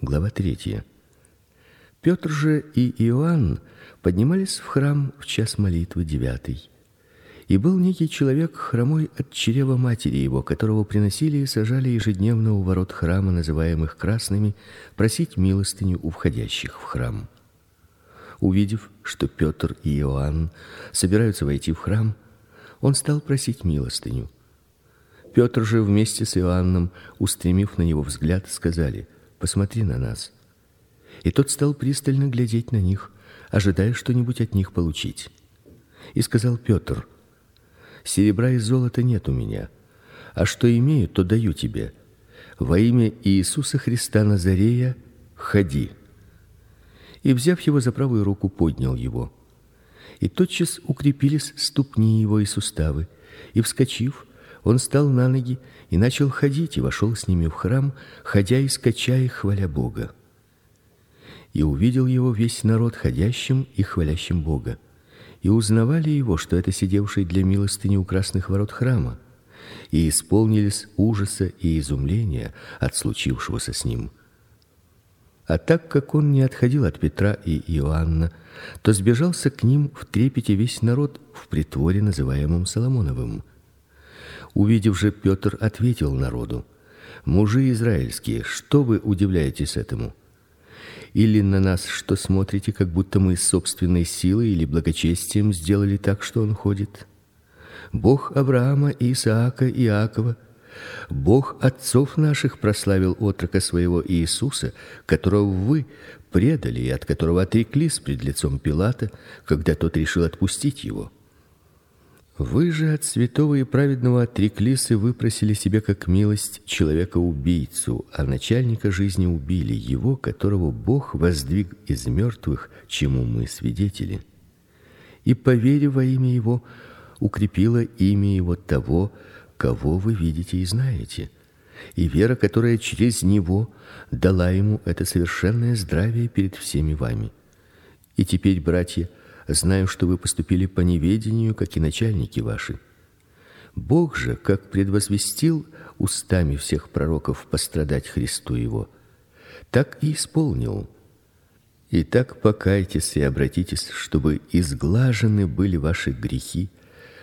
Глава 3. Петр же и Иоанн поднимались в храм в час молитвы девятый. И был некий человек хромой от чрева матери его, которого приносили и сажали ежедневно у ворот храма, называемых красными, просить милостыню у входящих в храм. Увидев, что Петр и Иоанн собираются войти в храм, он стал просить милостыню. Петр же вместе с Иоанном, устремив на него взгляд, сказали: "Посмотри на нас". И тот стал пристально глядеть на них, ожидая что-нибудь от них получить. И сказал Петр: Серебра и золота нет у меня, а что имею, то даю тебе. Во имя Иисуса Христа Назарея ходи. И взяв его за правую руку, поднял его. И тотчас укрепились ступни его и суставы, и вскочив, он стал на ноги и начал ходить и вошел с ними в храм, ходя и скача и хваля Бога. И увидел его весь народ ходящим и хвалящим Бога и узнавали его, что это сидевший для милостыни у красных ворот храма, и исполнились ужаса и изумления от случившегося с ним. А так как он не отходил от Петра и Иоанна, то сбежался к ним в трепете весь народ в притворе, называемом Соломоновым. Увидев же Петр, ответил народу: "Мужи израильские, что вы удивляетесь этому?" или на нас что смотрите, как будто мы собственной силой или благочестием сделали так, что он ходит? Бог Авраама, Исаака и Иакова, Бог отцов наших прославил отрока своего Иисуса, которого вы предали и от которого отреклись пред лицом Пилата, когда тот решил отпустить его. Вы же от святого и праведного отреклись и выпросили себе как милость человека-убийцу, а начальника жизни убили его, которого Бог воздвиг из мертвых, чему мы свидетели. И по вере во имя его укрепило имя его того, кого вы видите и знаете. И вера, которая через него дала ему это совершенное здравие перед всеми вами. И теперь, братья, Знаю, что вы поступили по неведению, как и начальники ваши. Бог же, как предвозвестил устами всех пророков пострадать Христу его, так и исполнил. Итак, покайтесь и обратитесь, чтобы изглажены были ваши грехи,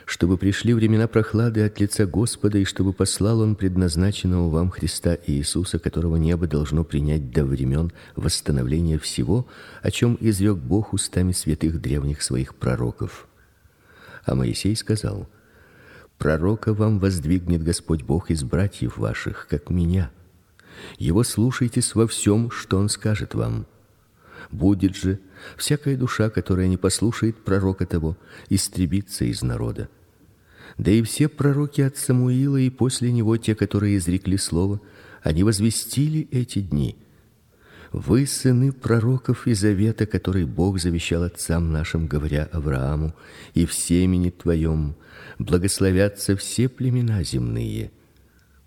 чтобы пришли времена прохлады от лица Господа и чтобы послал он предназначенного вам Христа Иисуса, которого небо должно принять до времен восстановления всего, о чем изрек Бог устами святых древних своих пророков. А Моисей сказал: Пророка вам воздвигнет Господь Бог из братьев ваших, как меня. Его слушайтесь во всем, что он скажет вам. Будет же всякая душа, которая не послушает пророка того, истребится из народа. Да и все пророки от Самуила и после него те, которые изрекли слово, они возвестили эти дни. Вы сыны пророков и завета, который Бог завещал отцам нашим, говоря Аврааму: "И в семени твоем благословятся все племена земные".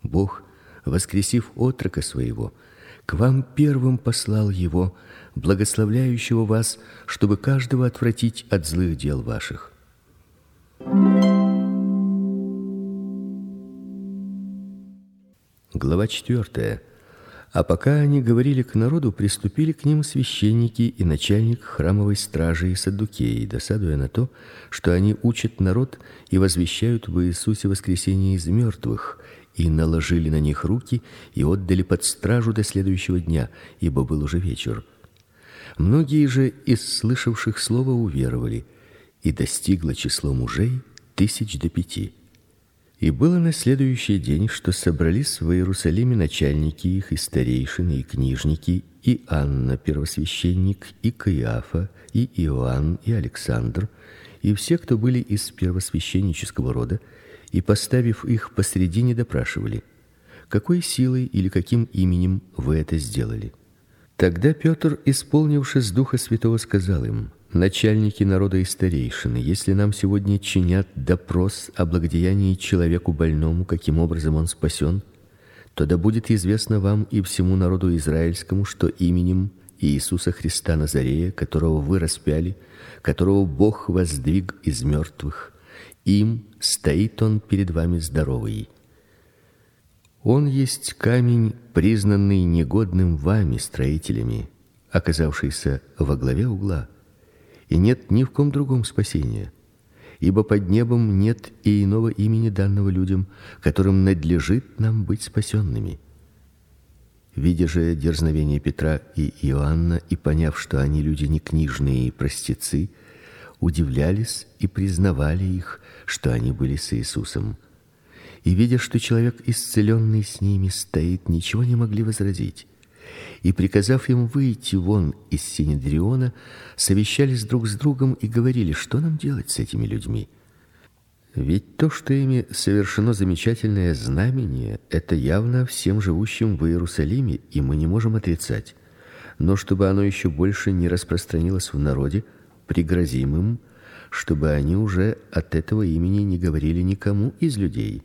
Бог, воскресив отрока своего, к вам первым послал его, благословляющего вас, чтобы каждого отвратить от злых дел ваших. Глава 4. А пока они говорили к народу, приступили к ним священники и начальник храмовой стражи и саддукеи, досадуя на то, что они учат народ и возвещают в Иисусе воскресение из мертвых, и наложили на них руки и отдали под стражу до следующего дня, ибо был уже вечер. Многие же из слышавших слово уверовали, и достигло число мужей тысяч до пяти. И было на следующий день, что собрались в Иерусалиме начальники их и старейшины и книжники, и Анна первосвященник, и Каиафа, и Иоанн, и Александр, и все, кто были из первосвященнического рода, и поставив их посредине, допрашивали: какой силой или каким именем вы это сделали? Тогда Петр, исполнившись духа святого, сказал им: начальники народа и старейшины, если нам сегодня чинят допрос о благодеянии человеку больному, каким образом он спасен, то да будет известно вам и всему народу израильскому, что именем Иисуса Христа Назарея, которого вы распяли, которого Бог воздвиг из мертвых, им стоит он перед вами здоровый. Он есть камень, признанный негодным вами строителями, оказавшийся во главе угла. И нет ни в ком другом спасения. Ибо под небом нет и иного имени данного людям, которым надлежит нам быть спасенными. Видя же дерзновение Петра и Иоанна и поняв, что они люди не книжные и простецы, удивлялись и признавали их, что они были с Иисусом. И видя, что человек исцеленный с ними стоит, ничего не могли возразить. И приказав им выйти вон из синедриона, совещались друг с другом и говорили: что нам делать с этими людьми? Ведь то, что ими совершено замечательное знамение, это явно всем живущим в Иерусалиме, и мы не можем отрицать. Но чтобы оно еще больше не распространилось в народе, пригрозим им, чтобы они уже от этого имени не говорили никому из людей.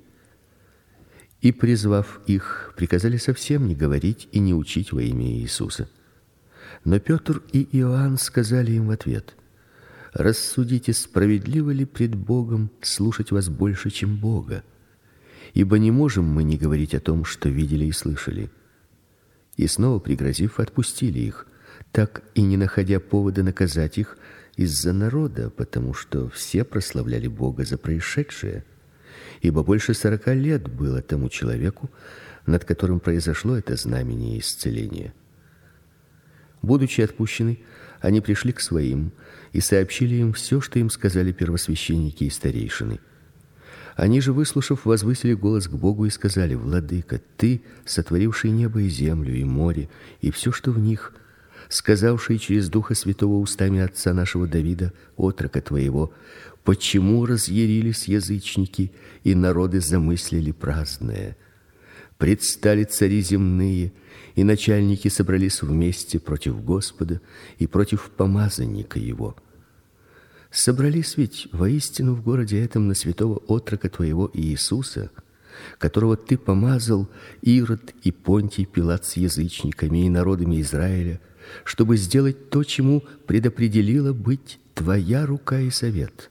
И призвав их, приказали совсем не говорить и не учить во имя Иисуса. Но Петр и Иоанн сказали им в ответ: Рассудите, справедливо ли пред Богом слушать вас больше, чем Бога? Ибо не можем мы не говорить о том, что видели и слышали. И снова пригрозив, отпустили их, так и не находя повода наказать их из-за народа, потому что все прославляли Бога за происшедшее. Ибо больше сорока лет было тому человеку, над которым произошло это знамение исцеления. Будучи отпущены, они пришли к своим и сообщили им все, что им сказали первосвященники и старейшины. Они же, выслушав, возвысили голос к Богу и сказали: Владыка, ты, сотворивший небо и землю и море и все, что в них, сказавший через духа святого устами отца нашего Давида, отрока твоего, почему разъярились язычники и народы замыслили праздное? Предстали цари земные и начальники собрались вместе против Господа и против помазанника его. Собрались ведь воистину в городе этом на святого отрока твоего Иисуса, которого ты помазал Ирод и Понтий Пилат с язычниками и народами Израиля, чтобы сделать то, чему предопределила быть твоя рука и совет.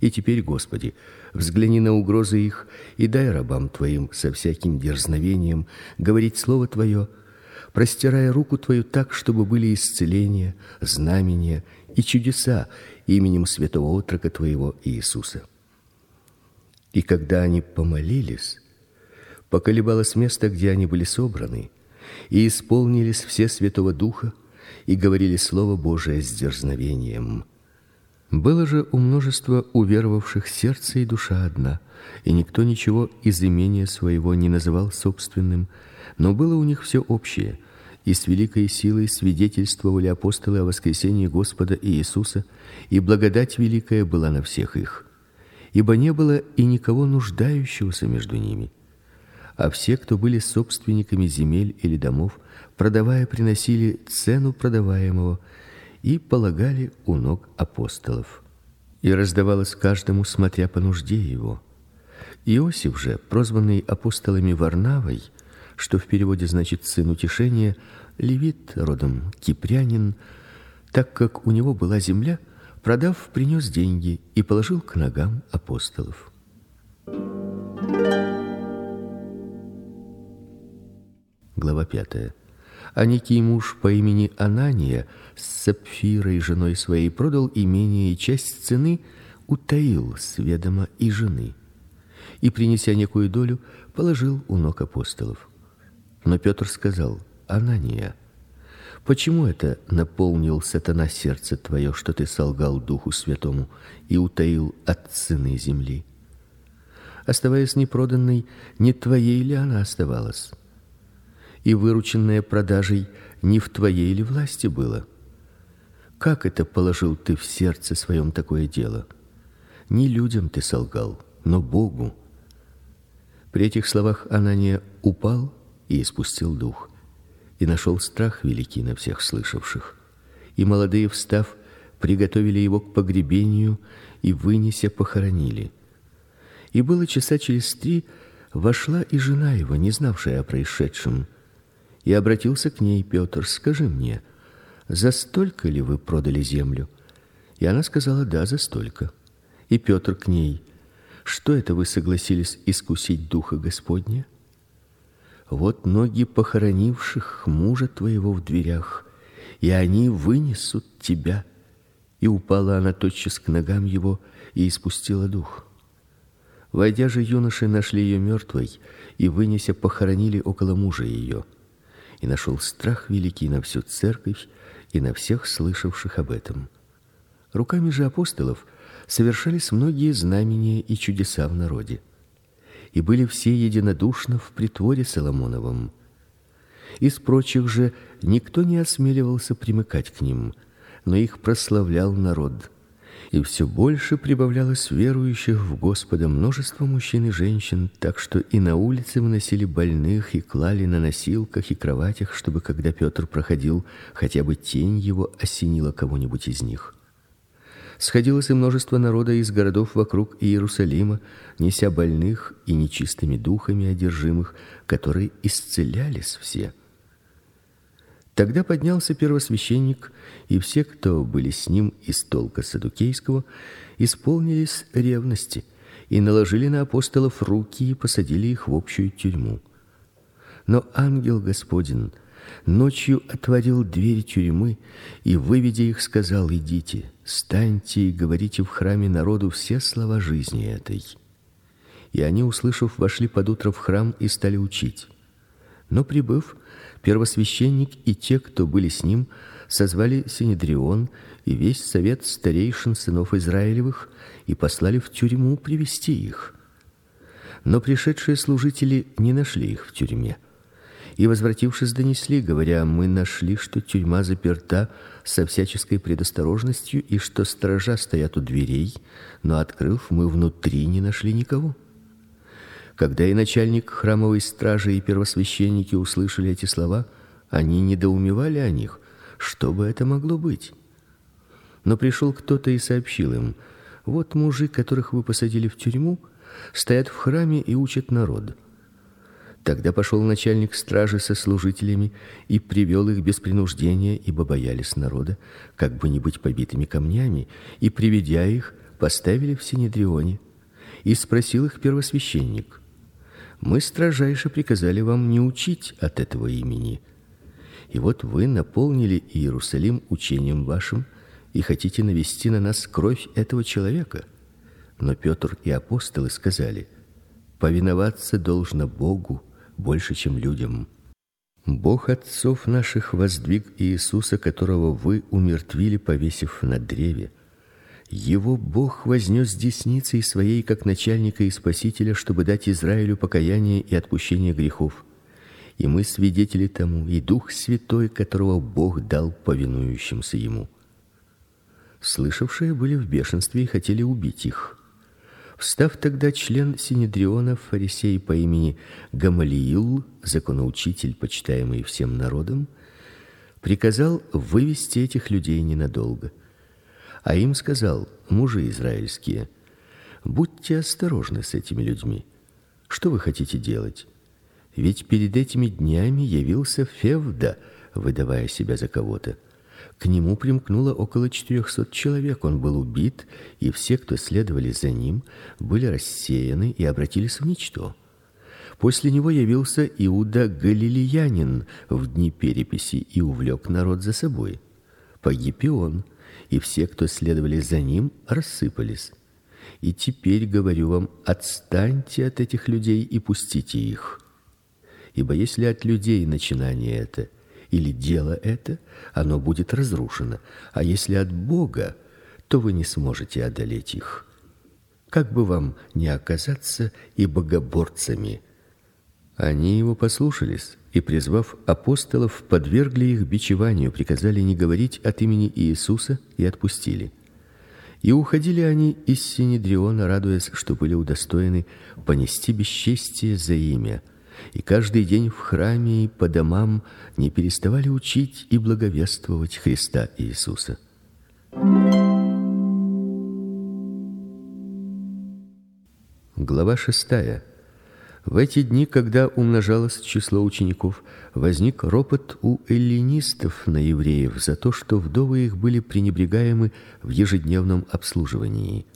И теперь, Господи, взгляни на угрозы их и дай рабам твоим со всяким дерзновением говорить слово твое простирая руку твою так, чтобы были исцеления, знамения и чудеса именем святого отрока твоего Иисуса. И когда они помолились, поколебалось место, где они были собраны, и исполнились все Святого Духа и говорили слово Божие с дерзновением. Было же у множества уверовавших сердце и душа одна, и никто ничего из имения своего не называл собственным, но было у них все общее и с великой силой свидетельствовали апостолы о воскресении Господа Иисуса, и благодать великая была на всех их. Ибо не было и никого нуждающегося между ними. А все, кто были собственниками земель или домов, продавая, приносили цену продаваемого и полагали у ног апостолов. И раздавалось каждому, смотря по нужде его. Иосиф же, прозванный апостолами Варнавой, что в переводе значит сын утешения, левит родом кипрянин, так как у него была земля, продав, принес деньги и положил к ногам апостолов. Глава пятая. А некий муж по имени Анания с Сапфирой женой своей продал имение и часть цены утаил с ведома и жены. И принеся некую долю, положил у ног апостолов. Но Петр сказал: Анания, почему это наполнил сатана сердце твое, что ты солгал Духу Святому и утаил от цены земли? Оставаясь непроданной, не твоей ли она оставалась? И вырученная продажей не в твоей ли власти было? Как это положил ты в сердце своем такое дело? Не людям ты солгал, но Богу. При этих словах Анания упал и испустил дух и нашел страх великий на всех слышавших. И молодые, встав, приготовили его к погребению и вынеся похоронили. И было часа через три вошла и жена его, не знавшая о происшедшем, и обратился к ней Петр: "Скажи мне, за столько ли вы продали землю?" И она сказала: "Да, за столько". И Петр к ней: "Что это вы согласились искусить духа Господня?" Вот ноги похоронивших мужа твоего в дверях, и они вынесут тебя. И упала она тотчас к ногам его и испустила дух. Войдя же юноши нашли ее мертвой и вынеся похоронили около мужа ее. И нашел страх великий на всю церковь и на всех слышавших об этом. Руками же апостолов совершались многие знамения и чудеса в народе. И были все единодушно в притворе Соломоновом. Из прочих же никто не осмеливался примыкать к ним, но их прославлял народ и все больше прибавлялось верующих в Господа множество мужчин и женщин, так что и на улице выносили больных и клали на носилках и кроватях, чтобы когда Петр проходил, хотя бы тень его осенила кого-нибудь из них. Сходилось и множество народа из городов вокруг Иерусалима, неся больных и нечистыми духами одержимых, которые исцелялись все. Тогда поднялся первосвященник, и все, кто были с ним из толка садукейского, исполнились ревности и наложили на апостолов руки и посадили их в общую тюрьму. Но ангел Господин ночью отворил дверь тюрьмы и, выведя их, сказал: "Идите, станьте и говорите в храме народу все слова жизни этой". И они, услышав, вошли под утро в храм и стали учить. Но прибыв, первосвященник и те, кто были с ним, созвали синедрион и весь совет старейшин сынов Израилевых и послали в тюрьму привести их. Но пришедшие служители не нашли их в тюрьме. И возвратившись донесли, говоря: мы нашли, что тюрьма заперта со всяческой предосторожностью и что сторожа стоят у дверей, но открыв, мы внутри не нашли никого. Когда и начальник храмовой стражи и первосвященники услышали эти слова, они недоумевали о них, что бы это могло быть. Но пришел кто-то и сообщил им: вот мужи, которых вы посадили в тюрьму, стоят в храме и учат народ. Тогда пошел начальник стражи со служителями и привел их без принуждения, ибо боялись народа, как бы не быть побитыми камнями, и приведя их, поставили в синедрионе. И спросил их первосвященник: мы строжайше приказали вам не учить от этого имени. И вот вы наполнили Иерусалим учением вашим и хотите навести на нас кровь этого человека. Но Петр и апостолы сказали: повиноваться должно Богу больше, чем людям. Бог отцов наших воздвиг Иисуса, которого вы умертвили, повесив на древе. Его Бог вознес десницей своей как начальника и спасителя, чтобы дать Израилю покаяние и отпущение грехов. И мы свидетели тому, и Дух Святой, которого Бог дал повинующимся ему. Слышавшие были в бешенстве и хотели убить их. Встав тогда член синедриона, фарисей по имени Гамалиил, законоучитель, почитаемый всем народом, приказал вывести этих людей ненадолго а им сказал: "Мужи израильские, будьте осторожны с этими людьми. Что вы хотите делать? Ведь перед этими днями явился Февда, выдавая себя за кого-то. К нему примкнуло около четырехсот человек. Он был убит, и все, кто следовали за ним, были рассеяны и обратились в ничто. После него явился Иуда Галилеянин в дни переписи и увлек народ за собой. Погиб и он и все, кто следовали за ним, рассыпались. И теперь говорю вам: отстаньте от этих людей и пустите их. Ибо если от людей начинание это или дело это, оно будет разрушено, а если от Бога, то вы не сможете одолеть их. Как бы вам не оказаться и богоборцами. Они его послушались и, призвав апостолов, подвергли их бичеванию, приказали не говорить от имени Иисуса и отпустили. И уходили они из Синедриона, радуясь, что были удостоены понести бесчестие за имя. И каждый день в храме и по домам не переставали учить и благовествовать Христа Иисуса. Глава шестая. В эти дни, когда умножалось число учеников, возник ропот у эллинистов на евреев за то, что вдовы их были пренебрегаемы в ежедневном обслуживании.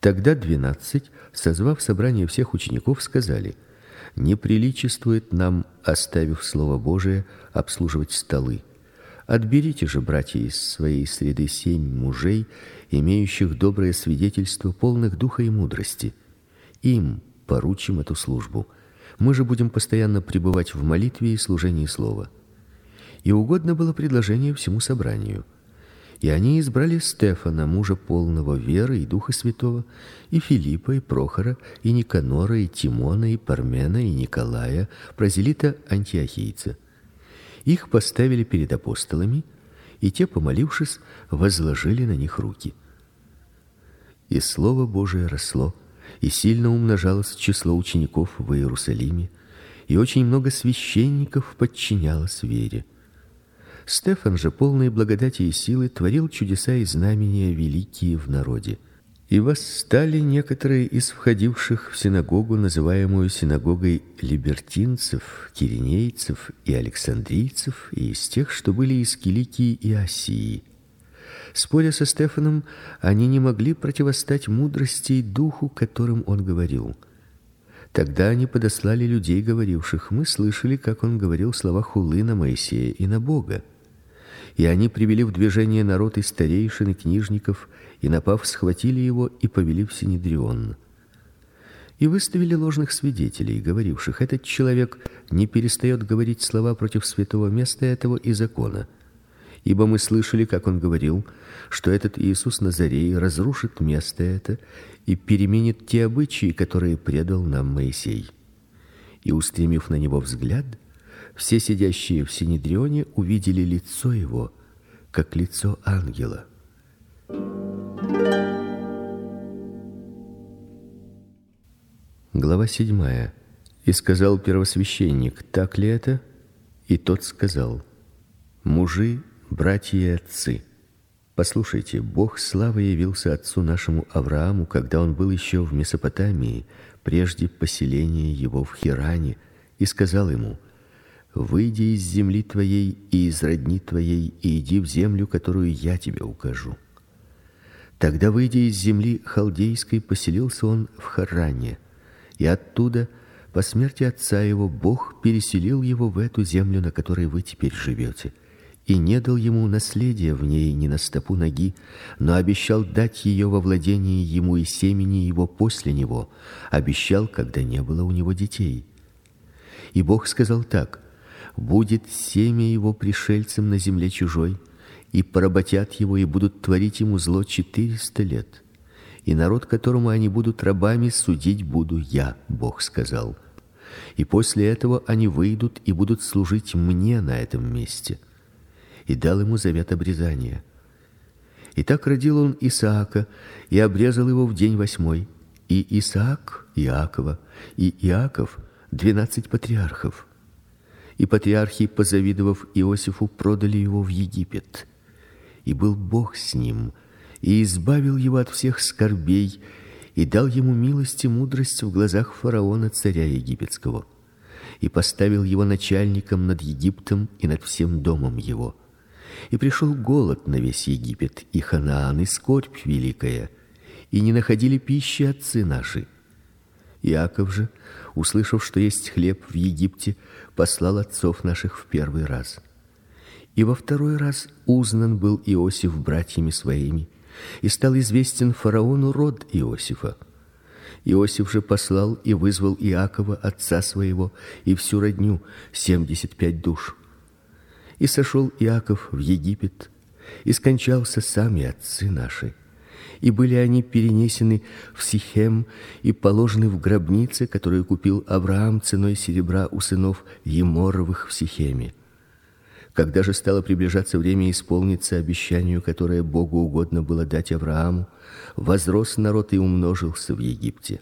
Тогда двенадцать, созвав собрание всех учеников, сказали: не приличествует нам, оставив слово Божие, обслуживать столы. Отберите же, братья, из своей среды семь мужей, имеющих доброе свидетельство, полных духа и мудрости. Им поручим эту службу. Мы же будем постоянно пребывать в молитве и служении слова. И угодно было предложение всему собранию. И они избрали Стефана, мужа полного веры и духа святого, и Филиппа, и Прохора, и Никанора, и Тимона, и Пармена, и Николая, прозелита антиохийца. Их поставили перед апостолами, и те, помолившись, возложили на них руки. И слово Божие росло, и сильно умножалось число учеников в Иерусалиме, и очень много священников подчинялось вере. Стефан же, полный благодати и силы, творил чудеса и знамения великие в народе. И восстали некоторые из входивших в синагогу, называемую синагогой либертинцев, киринейцев и александрийцев, и из тех, что были из Киликии и Асии. Споря со Стефаном, они не могли противостать мудрости и духу, которым он говорил. Тогда они подослали людей, говоривших: "Мы слышали, как он говорил слова хулы на Моисея и на Бога" и они привели в движение народ и старейшин и книжников, и напав, схватили его и повели в синедрион. И выставили ложных свидетелей, говоривших: этот человек не перестает говорить слова против святого места этого и закона. Ибо мы слышали, как он говорил, что этот Иисус Назарей разрушит место это и переменит те обычаи, которые предал нам Моисей. И устремив на него взгляд, все сидящие в синедрионе увидели лицо его, как лицо ангела. Глава седьмая. И сказал первосвященник: "Так ли это?" И тот сказал: "Мужи, братья и отцы, послушайте, Бог славы явился отцу нашему Аврааму, когда он был еще в Месопотамии, прежде поселения его в Хиране, и сказал ему: Выйди из земли твоей и из родни твоей и иди в землю, которую я тебе укажу. Тогда, выйдя из земли халдейской, поселился он в Харане, и оттуда по смерти отца его Бог переселил его в эту землю, на которой вы теперь живете, и не дал ему наследия в ней ни на стопу ноги, но обещал дать ее во владение ему и семени его после него, обещал, когда не было у него детей. И Бог сказал так: будет семя его пришельцем на земле чужой, и поработят его и будут творить ему зло четыреста лет. И народ, которому они будут рабами, судить буду я, Бог сказал. И после этого они выйдут и будут служить мне на этом месте. И дал ему завет обрезания. И так родил он Исаака и обрезал его в день восьмой. И Исаак Иакова, и Иаков двенадцать патриархов и патриархи, позавидовав Иосифу, продали его в Египет. И был Бог с ним, и избавил его от всех скорбей, и дал ему милость и мудрость в глазах фараона царя египетского, и поставил его начальником над Египтом и над всем домом его. И пришел голод на весь Египет, и Ханаан, и скорбь великая, и не находили пищи отцы наши. Иаков же, услышав, что есть хлеб в Египте, послал отцов наших в первый раз. И во второй раз узнан был Иосиф братьями своими, и стал известен фараону род Иосифа. Иосиф же послал и вызвал Иакова отца своего и всю родню семьдесят пять душ. И сошел Иаков в Египет, и скончался сам и отцы наши и были они перенесены в Сихем и положены в гробницы, которую купил Авраам ценой серебра у сынов Еморовых в Сихеме. Когда же стало приближаться время исполниться обещанию, которое Богу угодно было дать Аврааму, возрос народ и умножился в Египте.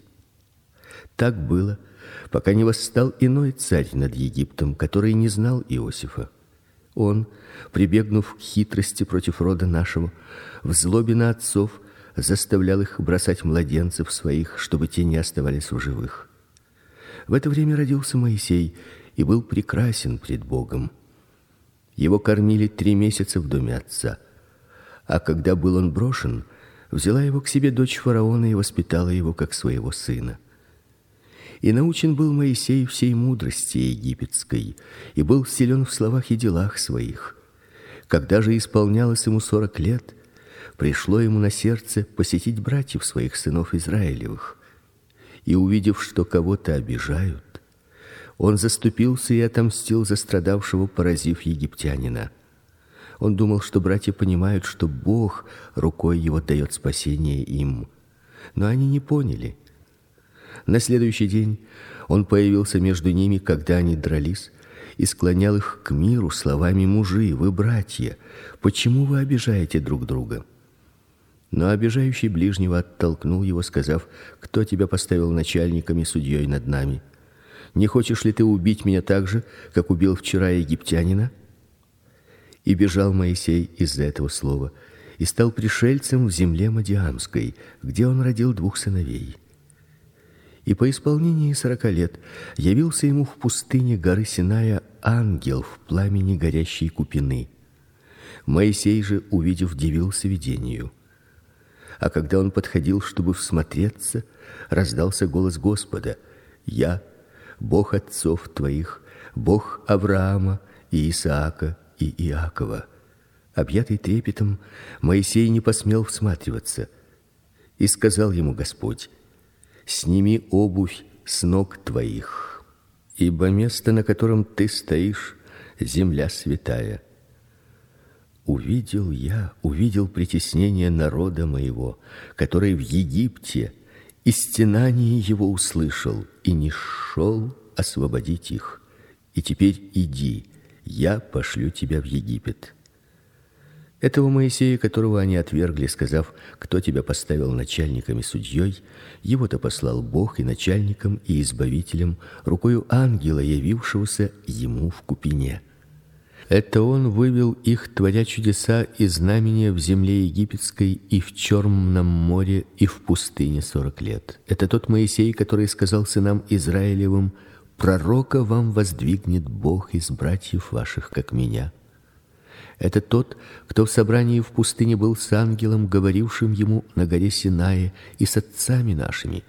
Так было, пока не восстал иной царь над Египтом, который не знал Иосифа. Он, прибегнув к хитрости против рода нашего, в злобе на отцов заставлял их бросать младенцев своих, чтобы те не оставались в живых. В это время родился Моисей и был прекрасен пред Богом. Его кормили три месяца в доме отца. А когда был он брошен, взяла его к себе дочь фараона и воспитала его как своего сына. И научен был Моисей всей мудрости египетской, и был силен в словах и делах своих. Когда же исполнялось ему сорок лет, пришло ему на сердце посетить братьев своих сынов Израилевых. И увидев, что кого-то обижают, он заступился и отомстил за страдавшего, поразив египтянина. Он думал, что братья понимают, что Бог рукой его дает спасение им. Но они не поняли. На следующий день он появился между ними, когда они дрались, и склонял их к миру словами: "Мужи, вы братья, почему вы обижаете друг друга?" Но обижающий ближнего оттолкнул его, сказав: "Кто тебя поставил начальником и судьей над нами? Не хочешь ли ты убить меня так же, как убил вчера египтянина?" И бежал Моисей из-за этого слова и стал пришельцем в земле Мадиамской, где он родил двух сыновей. И по исполнении сорока лет явился ему в пустыне горы Синая ангел в пламени горящей купины. Моисей же, увидев, дивился видению. А когда он подходил, чтобы всмотреться, раздался голос Господа: "Я, Бог отцов твоих, Бог Авраама и Исаака и Иакова". Объятый трепетом, Моисей не посмел всматриваться. И сказал ему Господь: сними обувь с ног твоих, ибо место, на котором ты стоишь, земля святая. Увидел я, увидел притеснение народа моего, который в Египте, и стенание его услышал, и не шел освободить их. И теперь иди, я пошлю тебя в Египет. Этого Моисея, которого они отвергли, сказав: "Кто тебя поставил начальником и судьей?" Его-то послал Бог и начальником, и избавителем, рукою ангела, явившегося ему в купине. Это он вывел их, творя чудеса и знамения в земле египетской и в Черном море и в пустыне сорок лет. Это тот Моисей, который сказал сынам Израилевым: "Пророка вам воздвигнет Бог из братьев ваших, как меня". Это тот, кто в собрании в пустыне был с ангелом, говорившим ему на горе Синае и с отцами нашими.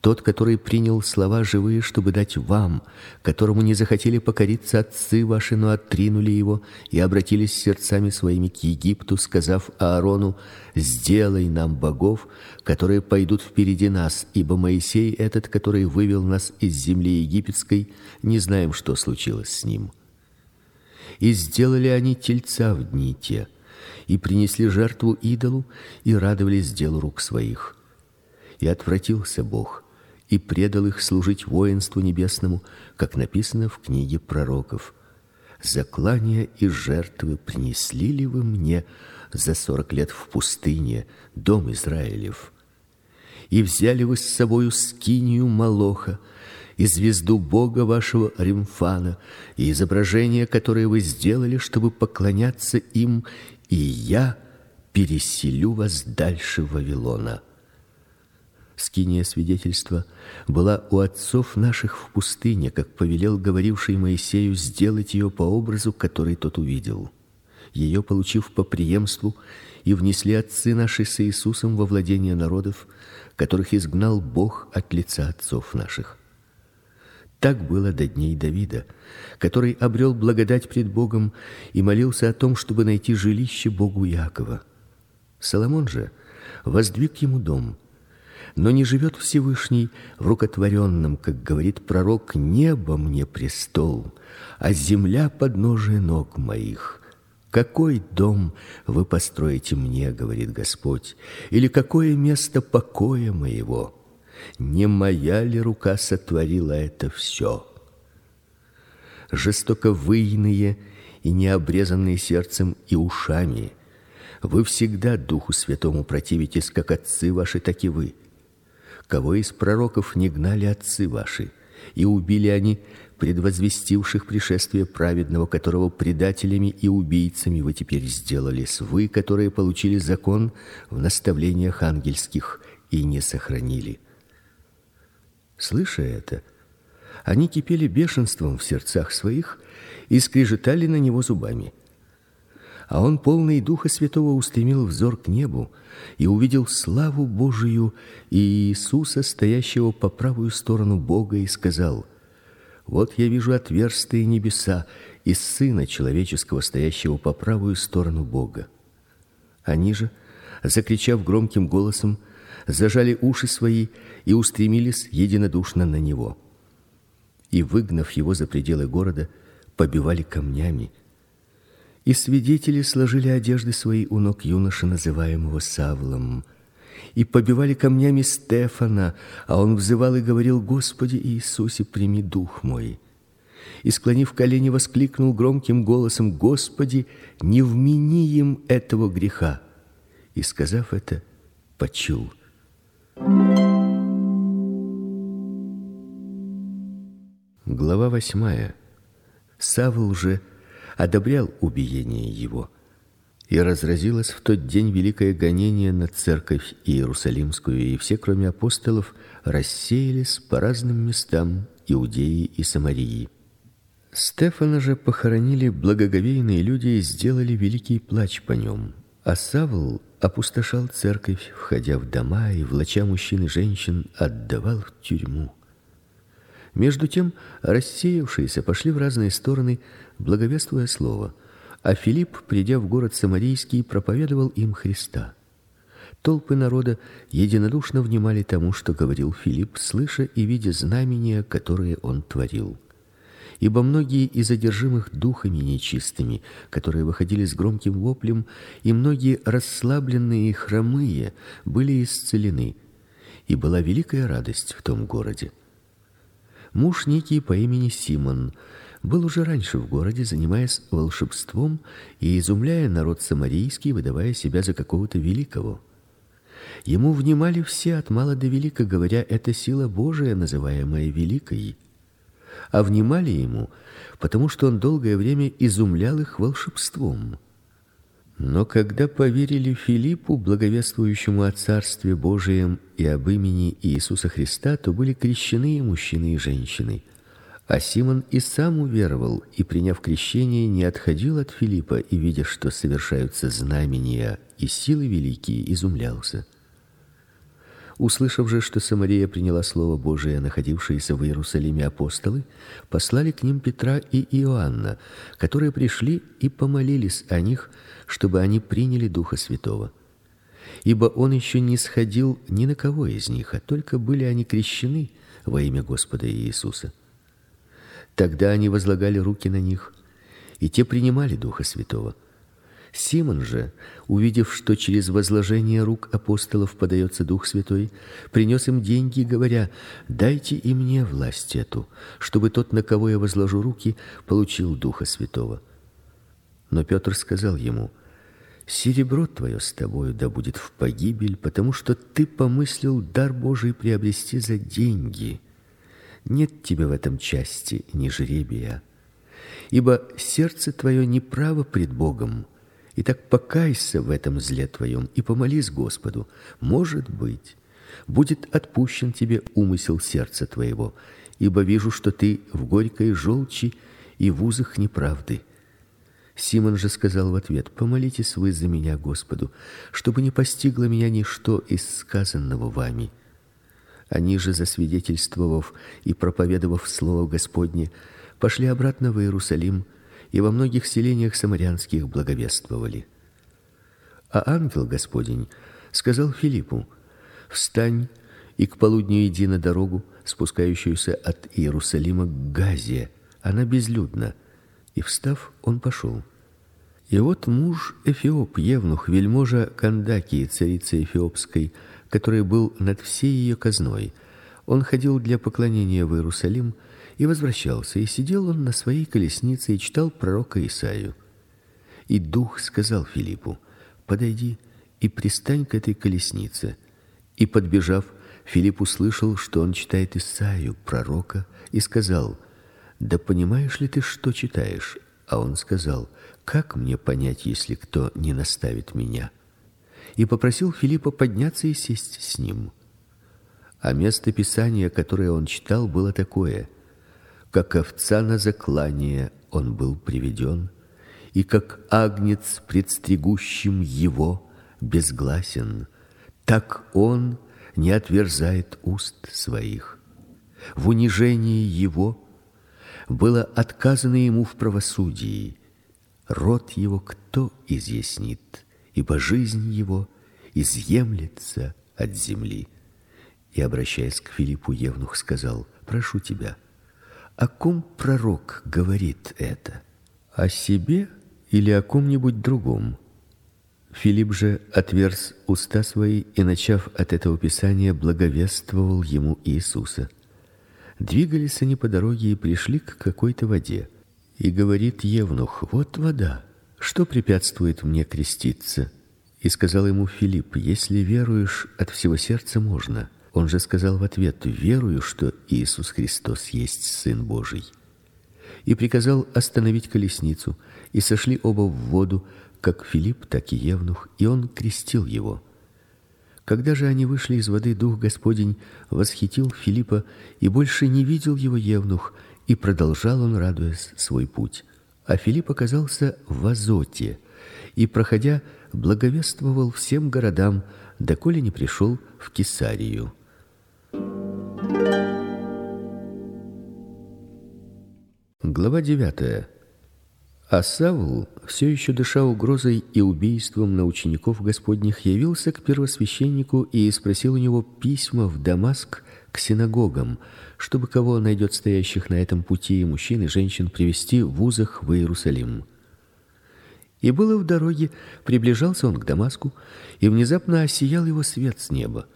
Тот, который принял слова живые, чтобы дать вам, которому не захотели покориться отцы ваши, но оттринули его и обратились сердцами своими к Египту, сказав Аарону: "Сделай нам богов, которые пойдут впереди нас, ибо Моисей этот, который вывел нас из земли египетской, не знаем, что случилось с ним" и сделали они тельца в дни те, и принесли жертву идолу и радовались делу рук своих. И отвратился Бог и предал их служить воинству небесному, как написано в книге пророков. Заклания и жертвы принесли ли вы мне за сорок лет в пустыне, дом Израилев? И взяли вы с собою скинию Молоха, и звезду бога вашего Римфана, и изображение, которое вы сделали, чтобы поклоняться им, и я переселю вас дальше Вавилона. Скиния свидетельства была у отцов наших в пустыне, как повелел говоривший Моисею сделать ее по образу, который тот увидел. Ее получив по преемству, и внесли отцы наши с Иисусом во владение народов, которых изгнал Бог от лица отцов наших. Так было до дней Давида, который обрел благодать пред Богом и молился о том, чтобы найти жилище Богу Якова. Соломон же воздвиг ему дом, но не живет Всевышний в рукотворенном, как говорит пророк, небо мне престол, а земля подножие ног моих. Какой дом вы построите мне, говорит Господь, или какое место покоя моего? Не моя ли рука сотворила это все? Жестоко выйные и необрезанные сердцем и ушами, вы всегда Духу Святому противитесь, как отцы ваши, так и вы. Кого из пророков не гнали отцы ваши, и убили они предвозвестивших пришествие праведного, которого предателями и убийцами вы теперь сделались вы, которые получили закон в наставлениях ангельских и не сохранили. Слыша это, они кипели бешенством в сердцах своих и скрежетали на него зубами. а он полный духа святого устремил взор к небу и увидел славу Божию и Иисуса, стоящего по правую сторону Бога, и сказал: Вот я вижу отверстые небеса и сына человеческого, стоящего по правую сторону Бога. Они же, закричав громким голосом, зажали уши свои и устремились единодушно на него. И выгнав его за пределы города, побивали камнями. И свидетели сложили одежды свои у ног юноши, называемого Савлом, и побивали камнями Стефана, а он взывал и говорил: "Господи Иисусе, прими дух мой". И склонив колени, воскликнул громким голосом: "Господи, не вмени им этого греха". И сказав это, почил. Глава восьмая. Савл же одобрял убиение его. И разразилось в тот день великое гонение на церковь Иерусалимскую, и все, кроме апостолов, рассеялись по разным местам Иудеи и Самарии. Стефана же похоронили благоговейные люди и сделали великий плач по нем. А Савл опустошал церковь, входя в дома и влача мужчин и женщин отдавал в тюрьму. Между тем, рассеявшиеся пошли в разные стороны, благовествуя слово, а Филипп, придя в город самарийский, проповедовал им Христа. Толпы народа единодушно внимали тому, что говорил Филипп, слыша и видя знамения, которые он творил. Ибо многие из одержимых духами нечистыми, которые выходили с громким воплем, и многие расслабленные и хромые были исцелены, и была великая радость в том городе. Муж некий по имени Симон был уже раньше в городе, занимаясь волшебством и изумляя народ самарийский, выдавая себя за какого-то великого. Ему внимали все от мала до велика, говоря: "Это сила Божия, называемая великой". А внимали ему, потому что он долгое время изумлял их волшебством. Но когда поверили Филиппу, благовествующему о Царстве Божием и об имени Иисуса Христа, то были крещены и мужчины и женщины. А Симон и сам уверовал, и приняв крещение, не отходил от Филиппа, и видя, что совершаются знамения и силы великие, изумлялся. Услышав же, что Самария приняла слово Божие, находившиеся в Иерусалиме апостолы, послали к ним Петра и Иоанна, которые пришли и помолились о них, чтобы они приняли Духа Святого. Ибо он еще не сходил ни на кого из них, а только были они крещены во имя Господа Иисуса. Тогда они возлагали руки на них, и те принимали Духа Святого. Симон же, увидев, что через возложение рук апостолов подается Дух Святой, принес им деньги, говоря: "Дайте и мне власть эту, чтобы тот, на кого я возложу руки, получил Духа Святого". Но Петр сказал ему: "Серебро твое с тобою да будет в погибель, потому что ты помыслил дар Божий приобрести за деньги. Нет тебе в этом части ни жребия, ибо сердце твое неправо пред Богом". Итак, покайся в этом зле твоем и помолись Господу. Может быть, будет отпущен тебе умысел сердца твоего, ибо вижу, что ты в горькой желчи и в узах неправды. Симон же сказал в ответ: "Помолитесь вы за меня Господу, чтобы не постигло меня ничто из сказанного вами". Они же, засвидетельствовав и проповедовав слово Господне, пошли обратно в Иерусалим и во многих селениях самарянских благовествовали. А ангел Господень сказал Филиппу: "Встань и к полудню иди на дорогу, спускающуюся от Иерусалима к Газе. Она безлюдна". И встав, он пошел. И вот муж Эфиоп, евнух, вельможа Кандакии, царицы эфиопской, который был над всей ее казной, он ходил для поклонения в Иерусалим и возвращался, и сидел он на своей колеснице и читал пророка Исаию. И дух сказал Филиппу: "Подойди и пристань к этой колеснице". И подбежав, Филипп услышал, что он читает Исаию, пророка, и сказал: "Да понимаешь ли ты, что читаешь?" А он сказал: "Как мне понять, если кто не наставит меня?" И попросил Филиппа подняться и сесть с ним. А место писания, которое он читал, было такое: как овца на заклание он был приведен, и как агнец предстригущим его безгласен, так он не отверзает уст своих. В унижении его было отказано ему в правосудии. Род его кто изъяснит, ибо жизнь его изъемлется от земли. И обращаясь к Филиппу, евнух сказал: "Прошу тебя, о ком пророк говорит это? О себе или о ком-нибудь другом?" Филипп же отверз уста свои и, начав от этого писания, благовествовал ему Иисуса. Двигались они по дороге и пришли к какой-то воде. И говорит Евнух: "Вот вода. Что препятствует мне креститься?" И сказал ему Филипп: "Если веруешь от всего сердца, можно". Он же сказал в ответ: "Верую, что Иисус Христос есть сын Божий". И приказал остановить колесницу, и сошли оба в воду, как Филипп, так и Евнух, и он крестил его. Когда же они вышли из воды, дух Господень восхитил Филиппа, и больше не видел его Евнух, и продолжал он радуясь свой путь. А Филипп оказался в Азоте, и проходя, благовествовал всем городам, доколе не пришел в Кесарию. Глава девятая. А Савл, все еще дыша угрозой и убийством на учеников Господних, явился к первосвященнику и спросил у него письма в Дамаск к синагогам, чтобы кого найдет стоящих на этом пути мужчин и женщин привести в узах в Иерусалим. И было в дороге, приближался он к Дамаску, и внезапно осиял его свет с неба.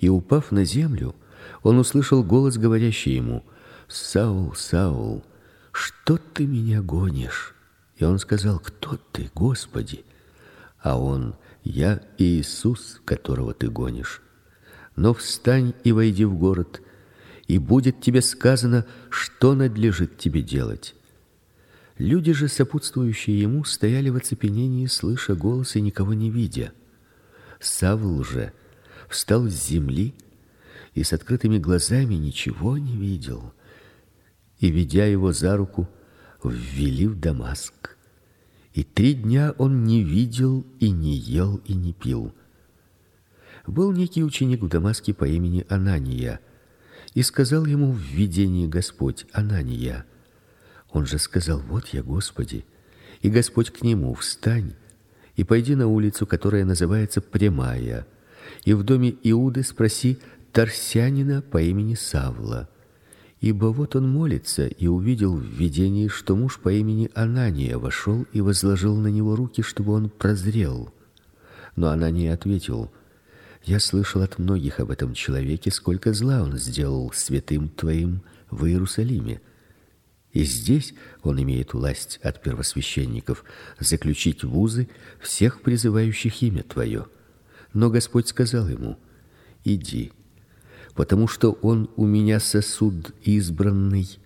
И упав на землю, он услышал голос, говорящий ему: "Саул, Саул, что ты меня гонишь? И он сказал: Кто ты, Господи? А он: Я Иисус, которого ты гонишь. Но встань и войди в город, и будет тебе сказано, что надлежит тебе делать. Люди же, сопутствующие ему, стояли в оцепенении, слыша голос и никого не видя. Савл же встал с земли и с открытыми глазами ничего не видел и ведя его за руку, ввели в Дамаск. И три дня он не видел и не ел и не пил. Был некий ученик в Дамаске по имени Анания, и сказал ему в видении Господь: "Анания". Он же сказал: "Вот я, Господи". И Господь к нему: "Встань и пойди на улицу, которая называется Прямая, и в доме Иуды спроси Тарсянина по имени Савла" Ибо вот он молится и увидел в видении, что муж по имени Анания вошел и возложил на него руки, чтобы он прозрел. Но Анания ответил: Я слышал от многих об этом человеке, сколько зла он сделал святым твоим в Иерусалиме. И здесь он имеет власть от первосвященников заключить в узы всех призывающих имя твое. Но Господь сказал ему: Иди, потому что он у меня сосуд избранный,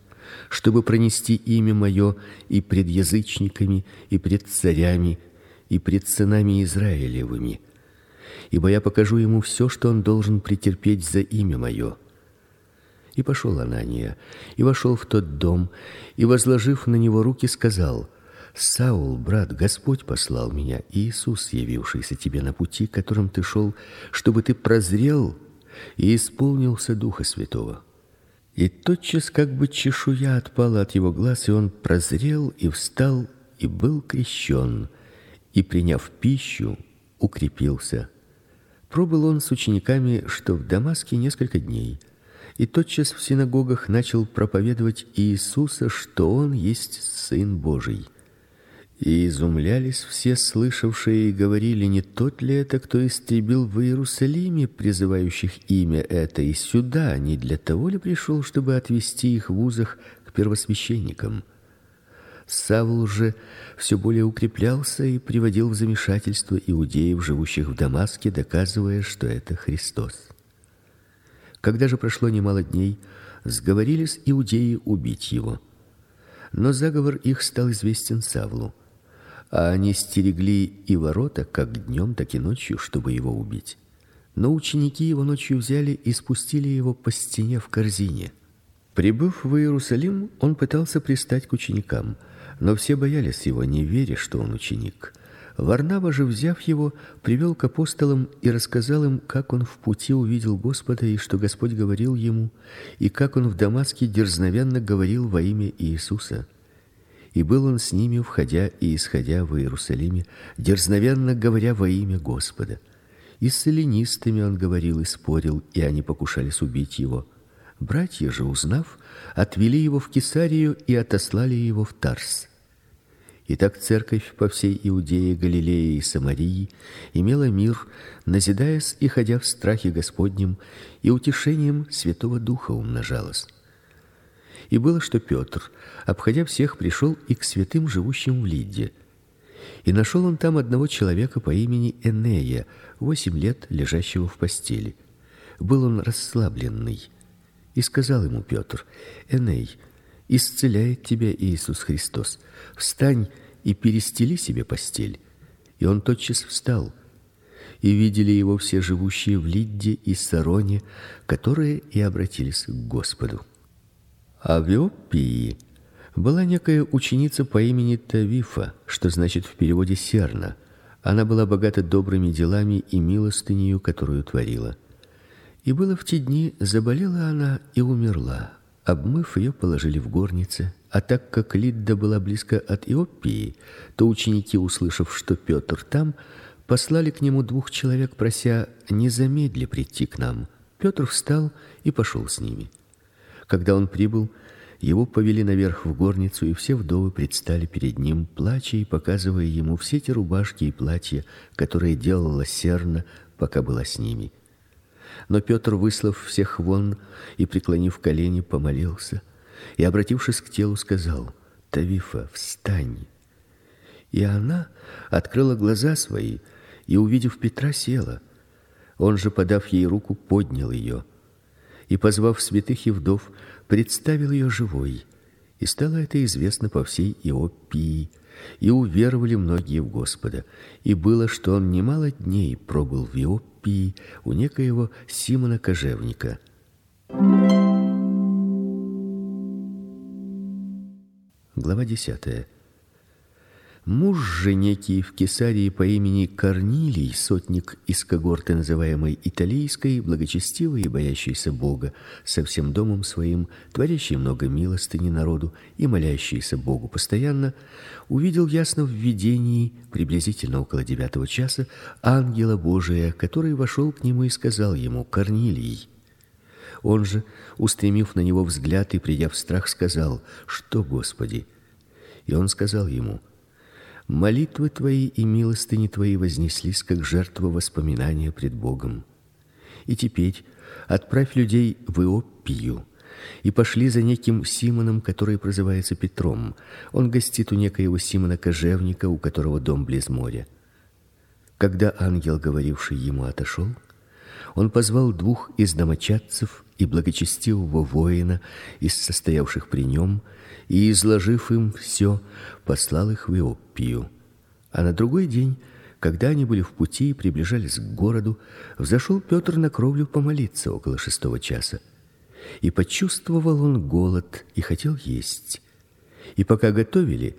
чтобы пронести имя мое и пред язычниками, и пред царями, и пред сынами Израилевыми. Ибо я покажу ему все, что он должен претерпеть за имя мое. И пошел Анания, и вошел в тот дом, и возложив на него руки, сказал: Саул, брат, Господь послал меня, Иисус, явившийся тебе на пути, которым ты шел, чтобы ты прозрел и исполнился Духа Святого. И тотчас как бы чешуя отпала от его глаз, и он прозрел и встал и был крещен, и приняв пищу, укрепился. Пробыл он с учениками, что в Дамаске несколько дней, и тотчас в синагогах начал проповедовать Иисуса, что он есть сын Божий. И изумлялись все слышавшие и говорили: не тот ли это, кто истребил в Иерусалиме призывающих имя это и сюда, не для того ли пришел, чтобы отвести их в узах к первосвященникам? Савл же все более укреплялся и приводил в замешательство иудеев, живущих в Дамаске, доказывая, что это Христос. Когда же прошло немало дней, сговорились иудеи убить его. Но заговор их стал известен Савлу а они стерегли и ворота как днем, так и ночью, чтобы его убить. Но ученики его ночью взяли и спустили его по стене в корзине. Прибыв в Иерусалим, он пытался пристать к ученикам, Но все боялись его, не веря, что он ученик. Варнава же, взяв его, привел к апостолам и рассказал им, как он в пути увидел Господа и что Господь говорил ему, и как он в Дамаске дерзновенно говорил во имя Иисуса. И был он с ними, входя и исходя в Иерусалиме, дерзновенно говоря во имя Господа. И с эллинистами он говорил и спорил, и они покушались убить его. Братья же, узнав, отвели его в Кесарию и отослали его в Тарс. И так церковь по всей Иудее, Галилее и Самарии имела мир, назидаясь и ходя в страхе Господнем, и утешением Святого Духа умножалась. И было, что Петр, обходя всех, пришел и к святым, живущим в Лидде. И нашел он там одного человека по имени Энея, восемь лет лежащего в постели. Был он расслабленный. И сказал ему Петр: "Эней, исцеляет тебя Иисус Христос. Встань и перестели себе постель". И он тотчас встал. И видели его все живущие в Лидде и Сароне, которые и обратились к Господу. А в Иоппии была некая ученица по имени Тавифа, что значит в переводе серна. Она была богата добрыми делами и милостынею, которую творила. И было в те дни заболела она и умерла. Обмыв ее, положили в горнице, а так как Лидда была близко от Иоппии, то ученики, услышав, что Петр там, послали к нему двух человек, прося не замедли прийти к нам. Петр встал и пошел с ними. Когда он прибыл, его повели наверх в горницу, и все вдовы предстали перед ним, плача и показывая ему все те рубашки и платья, которые делала Серна, пока была с ними. Но Петр, выслав всех вон и преклонив колени, помолился и, обратившись к телу, сказал: "Тавифа, встань". И она открыла глаза свои и, увидев Петра, села. Он же, подав ей руку, поднял ее и, позвав святых и вдов, представил ее живой. И стало это известно по всей Иопии, и уверовали многие в Господа. И было, что он немало дней пробыл в Иопии у некоего Симона Кожевника. Глава 10. Муж же некий в Кесарии по имени Корнилий, сотник из когорты называемой Италийской, благочестивый и боящийся Бога, со всем домом своим, творящий много милостыни народу и молящийся Богу постоянно, увидел ясно в видении, приблизительно около девятого часа, ангела Божия, который вошел к нему и сказал ему: "Корнилий". Он же, устремив на него взгляд и придя в страх, сказал: "Что, Господи?" И он сказал ему: Молитвы твои и милостыни твои вознеслись как жертва воспоминания пред Богом. И теперь отправь людей в Иоппию и пошли за неким Симоном, который прозывается Петром. Он гостит у некоего Симона кожевника, у которого дом близ моря. Когда ангел, говоривший ему, отошел, он позвал двух из домочадцев и благочестивого воина из состоявших при нем и, изложив им все, послал их в Иоппию. А на другой день, когда они были в пути и приближались к городу, взошел Петр на кровлю помолиться около шестого часа. И почувствовал он голод и хотел есть. И пока готовили,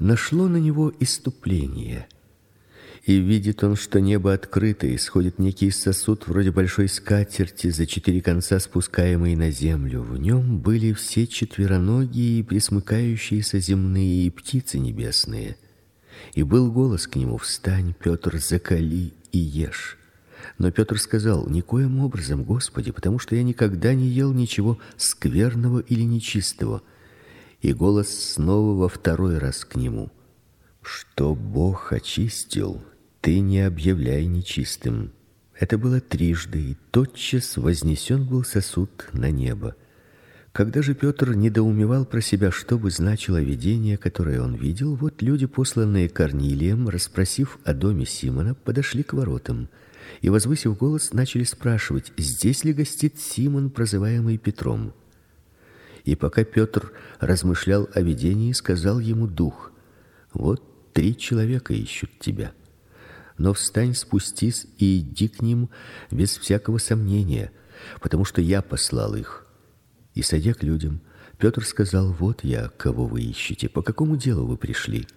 нашло на него иступление – и видит он, что небо открыто, и сходит некий сосуд вроде большой скатерти, за четыре конца спускаемый на землю. В нем были все четвероногие и присмыкающиеся земные и птицы небесные. И был голос к нему: "Встань, Петр, закали и ешь". Но Петр сказал: "Никоим образом, Господи, потому что я никогда не ел ничего скверного или нечистого". И голос снова во второй раз к нему: "Что Бог очистил, ты не объявляй нечистым. Это было трижды, и тотчас вознесен был сосуд на небо. Когда же Петр недоумевал про себя, что бы значило видение, которое он видел, вот люди, посланные Корнилием, расспросив о доме Симона, подошли к воротам и, возвысив голос, начали спрашивать, здесь ли гостит Симон, прозываемый Петром. И пока Петр размышлял о видении, сказал ему дух: "Вот три человека ищут тебя но встань, спустись и иди к ним без всякого сомнения, потому что я послал их. И сойдя к людям, Петр сказал: "Вот я, кого вы ищете. По какому делу вы пришли?"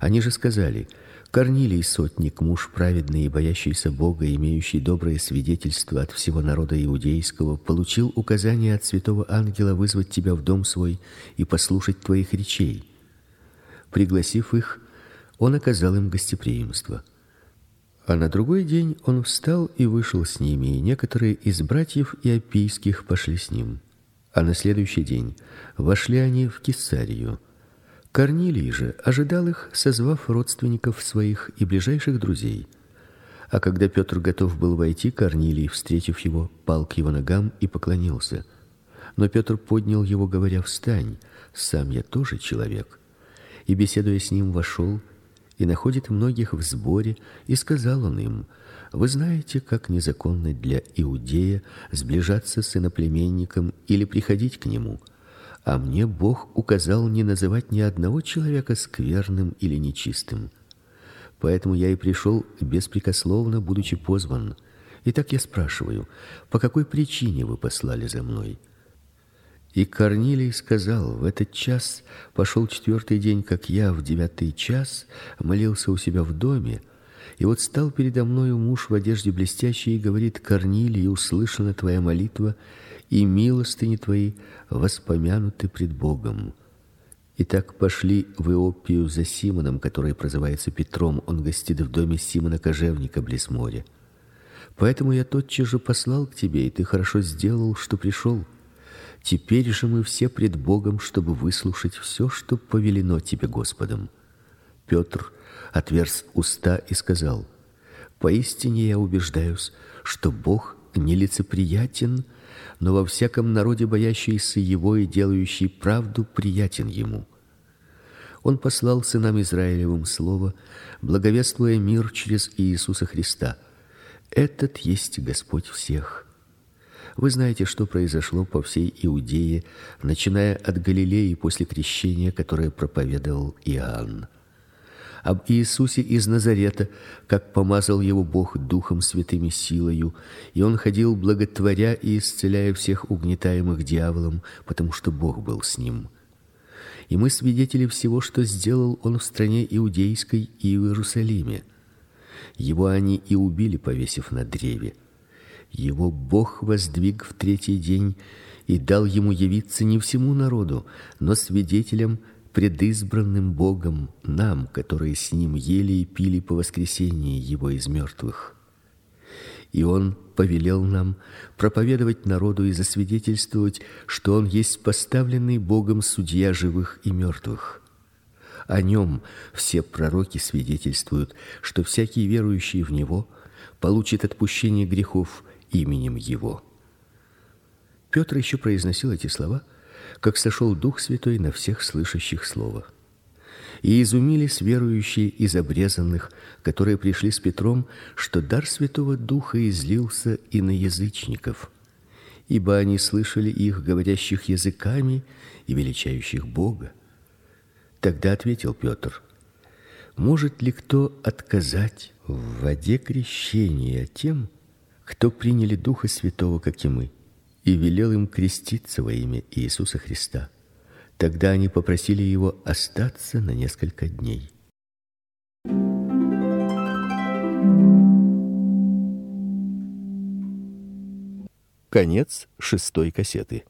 Они же сказали: Корнилий сотник, муж праведный и боящийся Бога, имеющий доброе свидетельство от всего народа иудейского, получил указание от святого ангела вызвать тебя в дом свой и послушать твоих речей. Пригласив их, он оказал им гостеприимство. А на другой день он встал и вышел с ними, и некоторые из братьев иопийских пошли с ним. А на следующий день вошли они в Кесарию. Корнилий же ожидал их, созвав родственников своих и ближайших друзей. А когда Петр готов был войти, Корнилий, встретив его, пал к его ногам и поклонился. Но Петр поднял его, говоря: "Встань, сам я тоже человек". И беседуя с ним, вошел и находит многих в сборе, и сказал он им: вы знаете, как незаконно для иудея сближаться с иноплеменником или приходить к нему а мне Бог указал не называть ни одного человека скверным или нечистым. Поэтому я и пришел беспрекословно, будучи позван. Итак я спрашиваю: по какой причине вы послали за мной? И Корнилий сказал: в этот час пошел четвертый день, как я в девятый час молился у себя в доме, и вот стал передо мною муж в одежде блестящей и говорит: Корнилий, услышана твоя молитва, и милостыни твои воспомянуты пред Богом. И так пошли в Иопию за Симоном, который прозывается Петром, он гостит в доме Симона кожевника близ моря. Поэтому я тотчас же послал к тебе, и ты хорошо сделал, что пришел. Теперь же мы все пред Богом, чтобы выслушать все, что повелено тебе Господом. Петр отверз уста и сказал: Поистине я убеждаюсь, что Бог нелицеприятен, но во всяком народе боящийся его и делающий правду приятен ему. Он послал сынам Израилевым слово, благовествуя мир через Иисуса Христа. Этот есть Господь всех. Вы знаете, что произошло по всей Иудее, начиная от Галилеи после крещения, которое проповедовал Иоанн об Иисусе из Назарета, как помазал его Бог духом святым и силою, и он ходил благотворя и исцеляя всех угнетаемых дьяволом, потому что Бог был с ним. И мы свидетели всего, что сделал он в стране иудейской и в Иерусалиме. Его они и убили, повесив на древе. Его Бог воздвиг в третий день и дал ему явиться не всему народу, но свидетелям предизбранным Богом нам, которые с ним ели и пили по воскресении его из мертвых. И он повелел нам проповедовать народу и засвидетельствовать, что он есть поставленный Богом судья живых и мертвых. О нем все пророки свидетельствуют, что всякий верующий в него получит отпущение грехов именем его. Петр еще произносил эти слова, как сошел Дух Святой на всех слышащих слово. И изумились верующие из обрезанных, которые пришли с Петром, что дар Святого Духа излился и на язычников, ибо они слышали их говорящих языками и величающих Бога. Тогда ответил Петр: Может ли кто отказать в воде крещения тем, кто приняли Духа Святого, как и мы? и велел им креститься во имя Иисуса Христа. Тогда они попросили его остаться на несколько дней. Конец шестой кассеты.